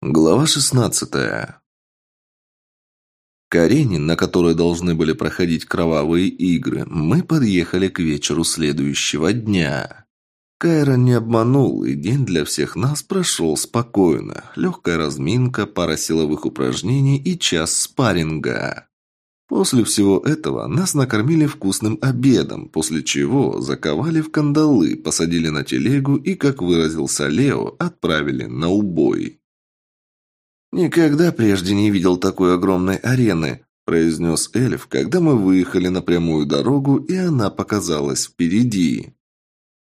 Глава 16. К арене, на которой должны были проходить кровавые игры, мы подъехали к вечеру следующего дня. Кайра не обманул, и день для всех нас прошел спокойно. Легкая разминка, пара силовых упражнений и час спарринга. После всего этого нас накормили вкусным обедом, после чего заковали в кандалы, посадили на телегу и, как выразился Лео, отправили на убой. «Никогда прежде не видел такой огромной арены», – произнес эльф, когда мы выехали на прямую дорогу, и она показалась впереди.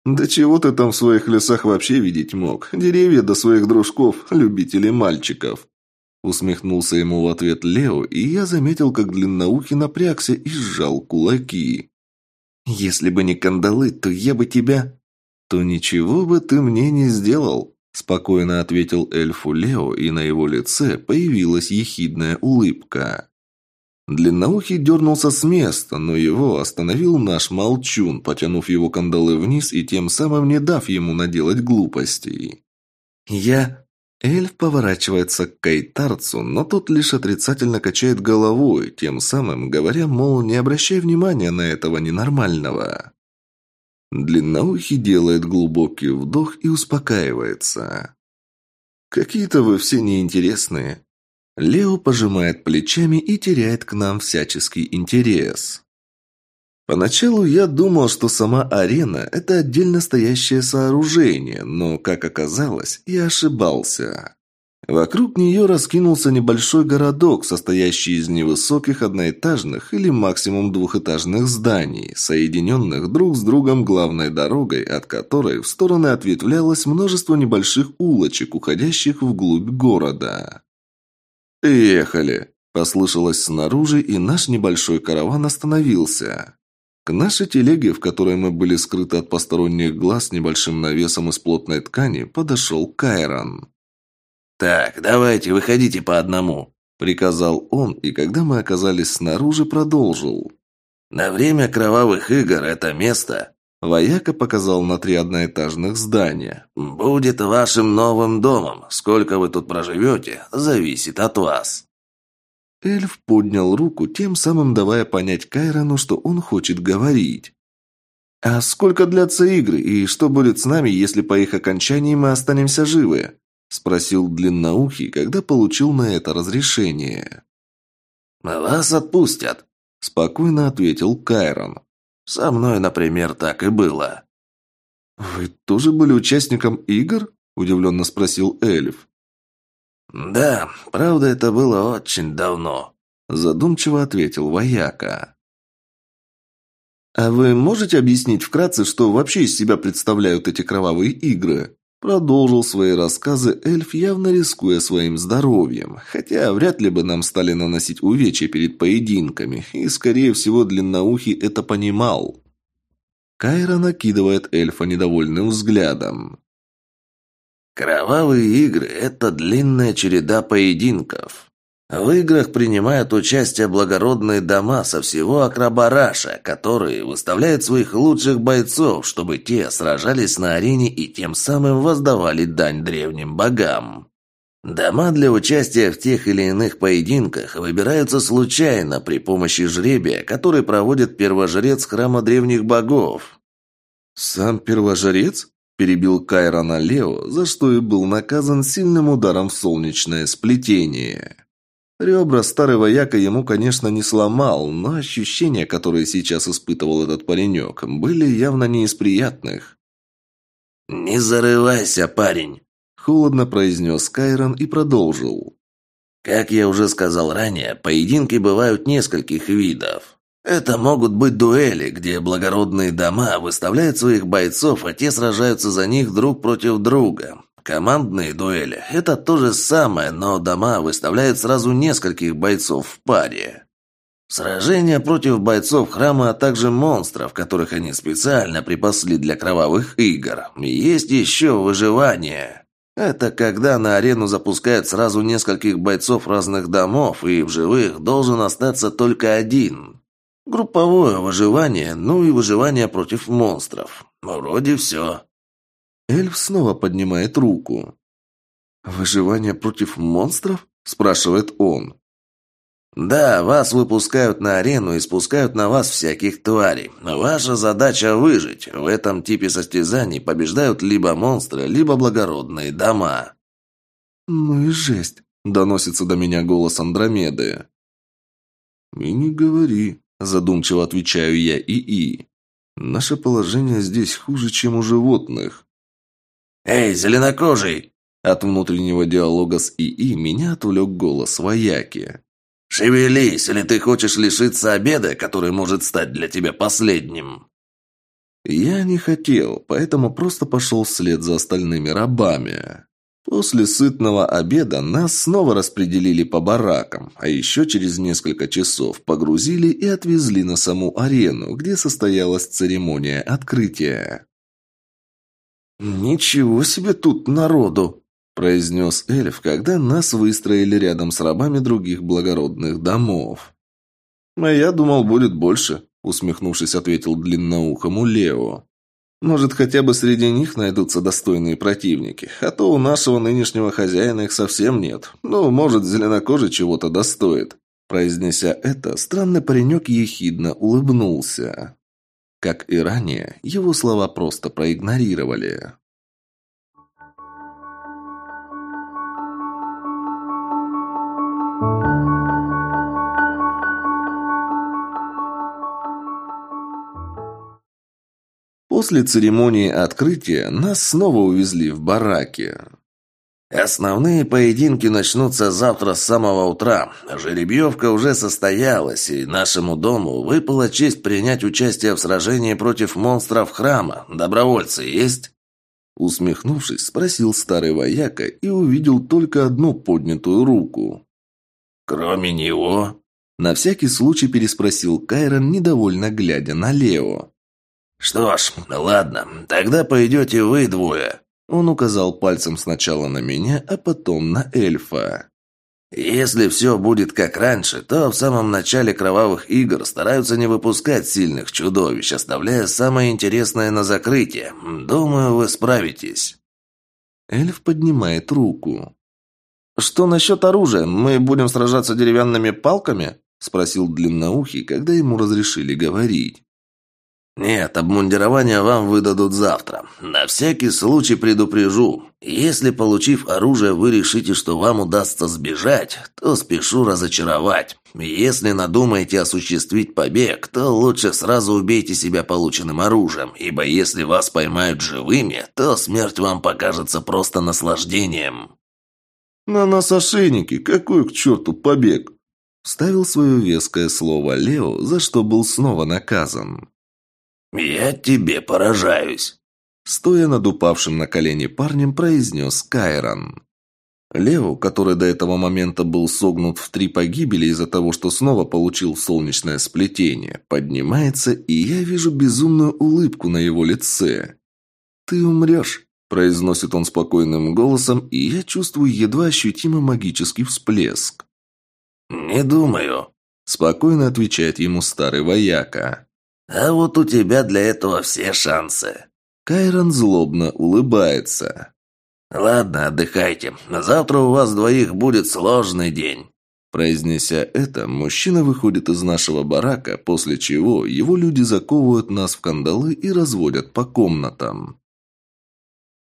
«Да чего ты там в своих лесах вообще видеть мог? Деревья до своих дружков, любителей мальчиков!» Усмехнулся ему в ответ Лео, и я заметил, как длинноухий напрягся и сжал кулаки. «Если бы не кандалы, то я бы тебя...» «То ничего бы ты мне не сделал», Спокойно ответил эльфу Лео, и на его лице появилась ехидная улыбка. Длинноухий дернулся с места, но его остановил наш молчун, потянув его кандалы вниз и тем самым не дав ему наделать глупостей. «Я...» Эльф поворачивается к кайтарцу, но тот лишь отрицательно качает головой, тем самым говоря, мол, не обращай внимания на этого ненормального. Длинноухий делает глубокий вдох и успокаивается. «Какие-то вы все неинтересные». Лео пожимает плечами и теряет к нам всяческий интерес. Поначалу я думал, что сама арена – это отдельно стоящее сооружение, но, как оказалось, я ошибался. Вокруг нее раскинулся небольшой городок, состоящий из невысоких одноэтажных или максимум двухэтажных зданий, соединенных друг с другом главной дорогой, от которой в стороны ответвлялось множество небольших улочек, уходящих вглубь города. «Ехали!» – послышалось снаружи, и наш небольшой караван остановился. К нашей телеге, в которой мы были скрыты от посторонних глаз небольшим навесом из плотной ткани, подошел Кайрон. «Так, давайте, выходите по одному», – приказал он, и когда мы оказались снаружи, продолжил. «На время кровавых игр это место...» Вояка показал на три одноэтажных здания. «Будет вашим новым домом. Сколько вы тут проживете, зависит от вас». Эльф поднял руку, тем самым давая понять Кайрону, что он хочет говорить. «А сколько длятся игры, и что будет с нами, если по их окончании мы останемся живы?» – спросил длинноухий, когда получил на это разрешение. «Вас отпустят», – спокойно ответил Кайрон. «Со мной, например, так и было». «Вы тоже были участником игр?» – удивленно спросил эльф. «Да, правда, это было очень давно», – задумчиво ответил вояка. «А вы можете объяснить вкратце, что вообще из себя представляют эти кровавые игры?» Продолжил свои рассказы эльф, явно рискуя своим здоровьем. Хотя вряд ли бы нам стали наносить увечья перед поединками, и, скорее всего, длинноухий это понимал. Кайра накидывает эльфа недовольным взглядом. «Кровавые игры – это длинная череда поединков. В играх принимают участие благородные дома со всего Акрабараша, которые выставляют своих лучших бойцов, чтобы те сражались на арене и тем самым воздавали дань древним богам. Дома для участия в тех или иных поединках выбираются случайно при помощи жребия, который проводит первожрец храма древних богов. «Сам первожрец?» – перебил Кайрона Лео, за что и был наказан сильным ударом в солнечное сплетение. Ребра старый вояка ему, конечно, не сломал, но ощущения, которые сейчас испытывал этот паренек, были явно не из приятных. «Не зарывайся, парень!» – холодно произнес Кайрон и продолжил. «Как я уже сказал ранее, поединки бывают нескольких видов. Это могут быть дуэли, где благородные дома выставляют своих бойцов, а те сражаются за них друг против друга. Командные дуэли – это то же самое, но дома выставляют сразу нескольких бойцов в паре. Сражения против бойцов храма, а также монстров, которых они специально припасли для кровавых игр. Есть еще выживание. Это когда на арену запускают сразу нескольких бойцов разных домов, и в живых должен остаться только один. Групповое выживание, ну и выживание против монстров. Вроде все. Эльф снова поднимает руку. «Выживание против монстров?» – спрашивает он. «Да, вас выпускают на арену и спускают на вас всяких тварей. Ваша задача – выжить. В этом типе состязаний побеждают либо монстры, либо благородные дома». «Ну и жесть», – доносится до меня голос Андромеды. «И не говори», – задумчиво отвечаю я ИИ. «Наше положение здесь хуже, чем у животных». «Эй, зеленокожий!» От внутреннего диалога с ИИ меня отвлек голос вояки. «Шевелись, или ты хочешь лишиться обеда, который может стать для тебя последним?» Я не хотел, поэтому просто пошел вслед за остальными рабами. После сытного обеда нас снова распределили по баракам, а еще через несколько часов погрузили и отвезли на саму арену, где состоялась церемония открытия. «Ничего себе тут народу!» произнес эльф, когда нас выстроили рядом с рабами других благородных домов. «А я думал, будет больше», — усмехнувшись, ответил длинноухому Лео. «Может, хотя бы среди них найдутся достойные противники, а то у нашего нынешнего хозяина их совсем нет. Ну, может, зеленокожий чего-то достоит». Произнеся это, странный паренек ехидно улыбнулся. Как и ранее, его слова просто проигнорировали. После церемонии открытия нас снова увезли в бараки. Основные поединки начнутся завтра с самого утра. Жеребьевка уже состоялась, и нашему дому выпала честь принять участие в сражении против монстров храма. Добровольцы есть?» Усмехнувшись, спросил старый вояка и увидел только одну поднятую руку. «Кроме него?» На всякий случай переспросил Кайрон, недовольно глядя на Лео. «Что ж, ладно, тогда пойдете вы двое». Он указал пальцем сначала на меня, а потом на эльфа. «Если все будет как раньше, то в самом начале кровавых игр стараются не выпускать сильных чудовищ, оставляя самое интересное на закрытие. Думаю, вы справитесь». Эльф поднимает руку. «Что насчет оружия? Мы будем сражаться деревянными палками?» – спросил длинноухий, когда ему разрешили говорить. «Нет, обмундирование вам выдадут завтра. На всякий случай предупрежу. Если, получив оружие, вы решите, что вам удастся сбежать, то спешу разочаровать. Если надумаете осуществить побег, то лучше сразу убейте себя полученным оружием, ибо если вас поймают живыми, то смерть вам покажется просто наслаждением». «На нас ошейники. Какой к черту побег?» Вставил свое веское слово Лео, за что был снова наказан. «Я тебе поражаюсь», — стоя над упавшим на колени парнем, произнес Кайрон. Лео, который до этого момента был согнут в три погибели из-за того, что снова получил солнечное сплетение, поднимается, и я вижу безумную улыбку на его лице. «Ты умрешь», – произносит он спокойным голосом, и я чувствую едва ощутимый магический всплеск. «Не думаю», – спокойно отвечает ему старый вояка. А вот у тебя для этого все шансы. Кайрон злобно улыбается. Ладно, отдыхайте. Завтра у вас двоих будет сложный день. Произнеся это, мужчина выходит из нашего барака, после чего его люди заковывают нас в кандалы и разводят по комнатам.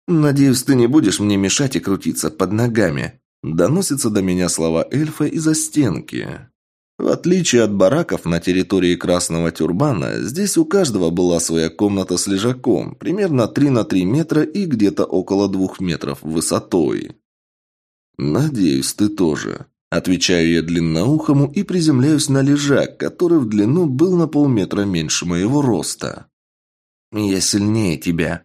«Надеюсь, ты не будешь мне мешать и крутиться под ногами», – доносятся до меня слова эльфа из-за стенки. В отличие от бараков на территории Красного Тюрбана, здесь у каждого была своя комната с лежаком, примерно 3 на 3 метра и где-то около 2 метров высотой. «Надеюсь, ты тоже», – отвечаю я длинноухому и приземляюсь на лежак, который в длину был на полметра меньше моего роста. «Я сильнее тебя»,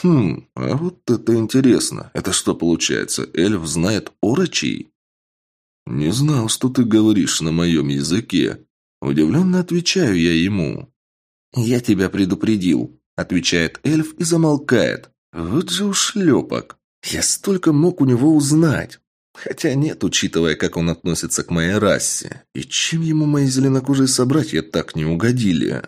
«Хм, а вот это интересно. Это что получается, эльф знает орочий?» «Не знал, что ты говоришь на моем языке». Удивленно отвечаю я ему. «Я тебя предупредил», — отвечает эльф и замолкает. «Вот же ушлепок. Я столько мог у него узнать. Хотя нет, учитывая, как он относится к моей расе. И чем ему мои зеленокожие собратья так не угодили?»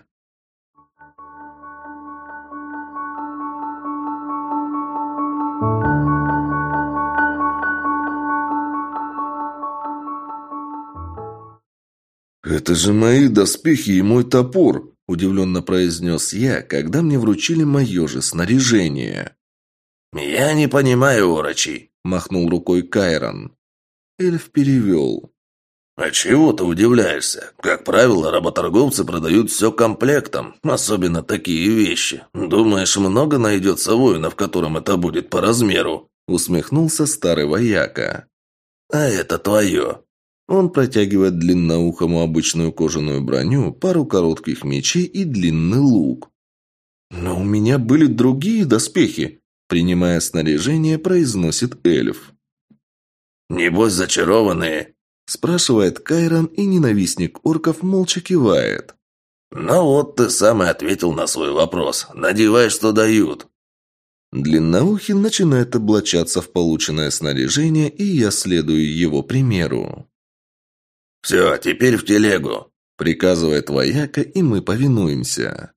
«Это же мои доспехи и мой топор», – удивленно произнес я, когда мне вручили мое же снаряжение. «Я не понимаю, Орочи», – махнул рукой Кайрон. Эльф перевел. «А чего ты удивляешься? Как правило, работорговцы продают все комплектом, особенно такие вещи. Думаешь, много найдется воинов, которым это будет по размеру?» Усмехнулся старый вояка. «А это твое». Он протягивает длинноухому обычную кожаную броню, пару коротких мечей и длинный лук. «Но у меня были другие доспехи», – принимая снаряжение, произносит эльф. «Небось зачарованные?» Спрашивает Кайрон, и ненавистник орков молча кивает. «Ну вот ты сам и ответил на свой вопрос. Надевай, что дают». Длинноухий начинает облачаться в полученное снаряжение, и я следую его примеру. «Все, теперь в телегу», — приказывает вояка, и мы повинуемся.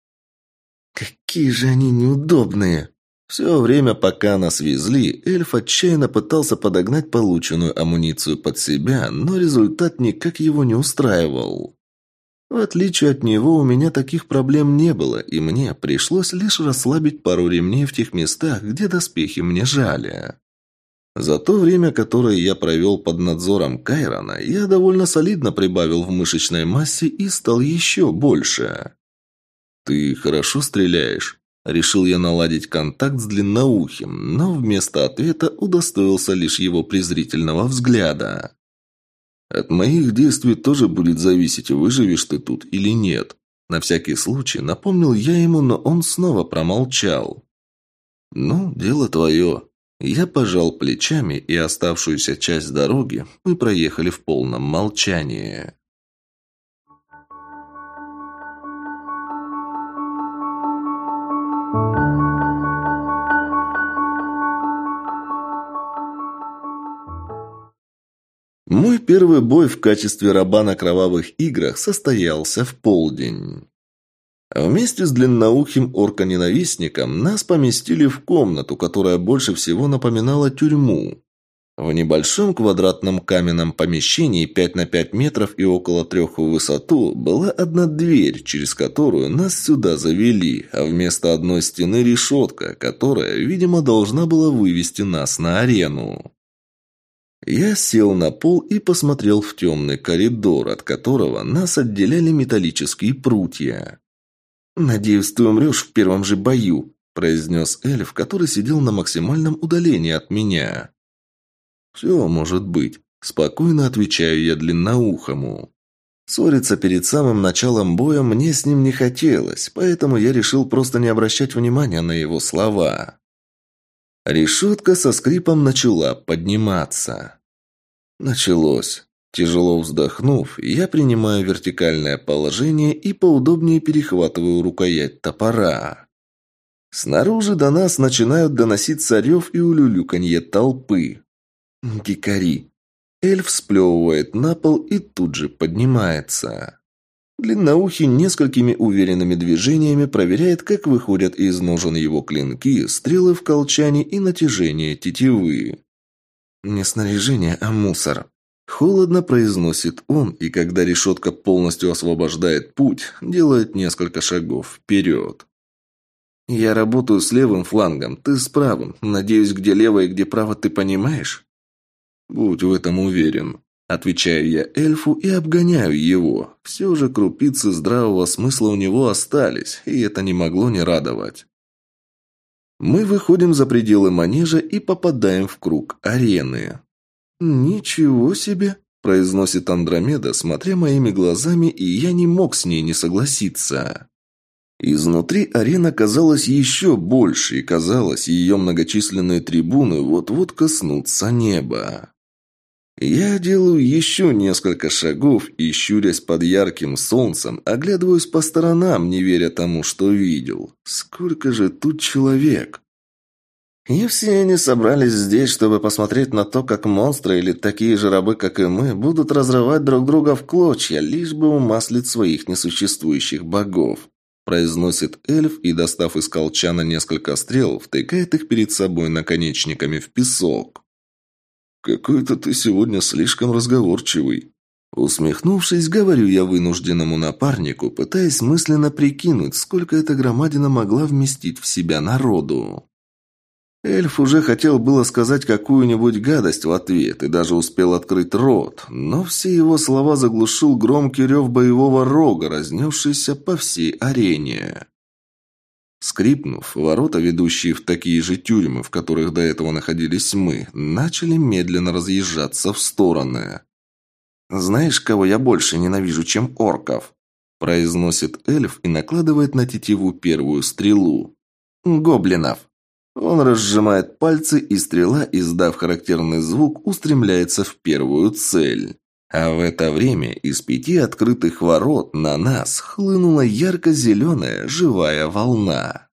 «Какие же они неудобные!» Все время, пока нас везли, эльф отчаянно пытался подогнать полученную амуницию под себя, но результат никак его не устраивал. В отличие от него, у меня таких проблем не было, и мне пришлось лишь расслабить пару ремней в тех местах, где доспехи мне жали. За то время, которое я провел под надзором Кайрона, я довольно солидно прибавил в мышечной массе и стал еще больше. «Ты хорошо стреляешь?» Решил я наладить контакт с длинноухим, но вместо ответа удостоился лишь его презрительного взгляда. От моих действий тоже будет зависеть, выживешь ты тут или нет. На всякий случай напомнил я ему, но он снова промолчал. «Ну, дело твое». Я пожал плечами, и оставшуюся часть дороги мы проехали в полном молчании. Мой первый бой в качестве раба на кровавых играх состоялся в полдень. Вместе с длинноухим орконенавистником нас поместили в комнату, которая больше всего напоминала тюрьму. В небольшом квадратном каменном помещении 5 на 5 метров и около трех в высоту была одна дверь, через которую нас сюда завели, а вместо одной стены решетка, которая, видимо, должна была вывести нас на арену. Я сел на пол и посмотрел в темный коридор, от которого нас отделяли металлические прутья. «Надеюсь, ты умрешь в первом же бою», – произнес эльф, который сидел на максимальном удалении от меня. «Все может быть», – спокойно отвечаю я длинноухому. Ссориться перед самым началом боя мне с ним не хотелось, поэтому я решил просто не обращать внимания на его слова. Решетка со скрипом начала подниматься. Началось. Тяжело вздохнув, я принимаю вертикальное положение и поудобнее перехватываю рукоять топора. Снаружи до нас начинают доноситься рев и улюлюканье толпы. Дикари. Эльф сплевывает на пол и тут же поднимается. Длинноухий несколькими уверенными движениями проверяет, как выходят из ножен его клинки, стрелы в колчане и натяжение тетивы. «Не снаряжение, а мусор», Холодно произносит он, и когда решетка полностью освобождает путь, делает несколько шагов вперед. «Я работаю с левым флангом, ты с правым. Надеюсь, где лево и где право ты понимаешь?» «Будь в этом уверен», Отвечаю я эльфу и обгоняю его. Все же крупицы здравого смысла у него остались, и это не могло не радовать. Мы выходим за пределы манежа и попадаем в круг арены. «Ничего себе!» – произносит Андромеда, смотря моими глазами, и я не мог с ней не согласиться. Изнутри арена казалась еще больше, и казалось, ее многочисленные трибуны вот-вот коснутся неба. Я делаю еще несколько шагов и, щурясь под ярким солнцем, оглядываюсь по сторонам, не веря тому, что видел. Сколько же тут человек? И все они собрались здесь, чтобы посмотреть на то, как монстры или такие же рабы, как и мы, будут разрывать друг друга в клочья, лишь бы умаслить своих несуществующих богов. Произносит эльф и, достав из колчана несколько стрел, втыкает их перед собой наконечниками в песок. «Какой-то ты сегодня слишком разговорчивый». Усмехнувшись, говорю я вынужденному напарнику, пытаясь мысленно прикинуть, сколько эта громадина могла вместить в себя народу. Эльф уже хотел было сказать какую-нибудь гадость в ответ и даже успел открыть рот, но все его слова заглушил громкий рев боевого рога, разнесшийся по всей арене. Скрипнув, ворота, ведущие в такие же тюрьмы, в которых до этого находились мы, начали медленно разъезжаться в стороны. «Знаешь, кого я больше ненавижу, чем орков?» произносит эльф и накладывает на тетиву первую стрелу. «Гоблинов!» Он разжимает пальцы, и стрела, издав характерный звук, устремляется в первую цель. А в это время из пяти открытых ворот на нас хлынула ярко-зеленая живая волна.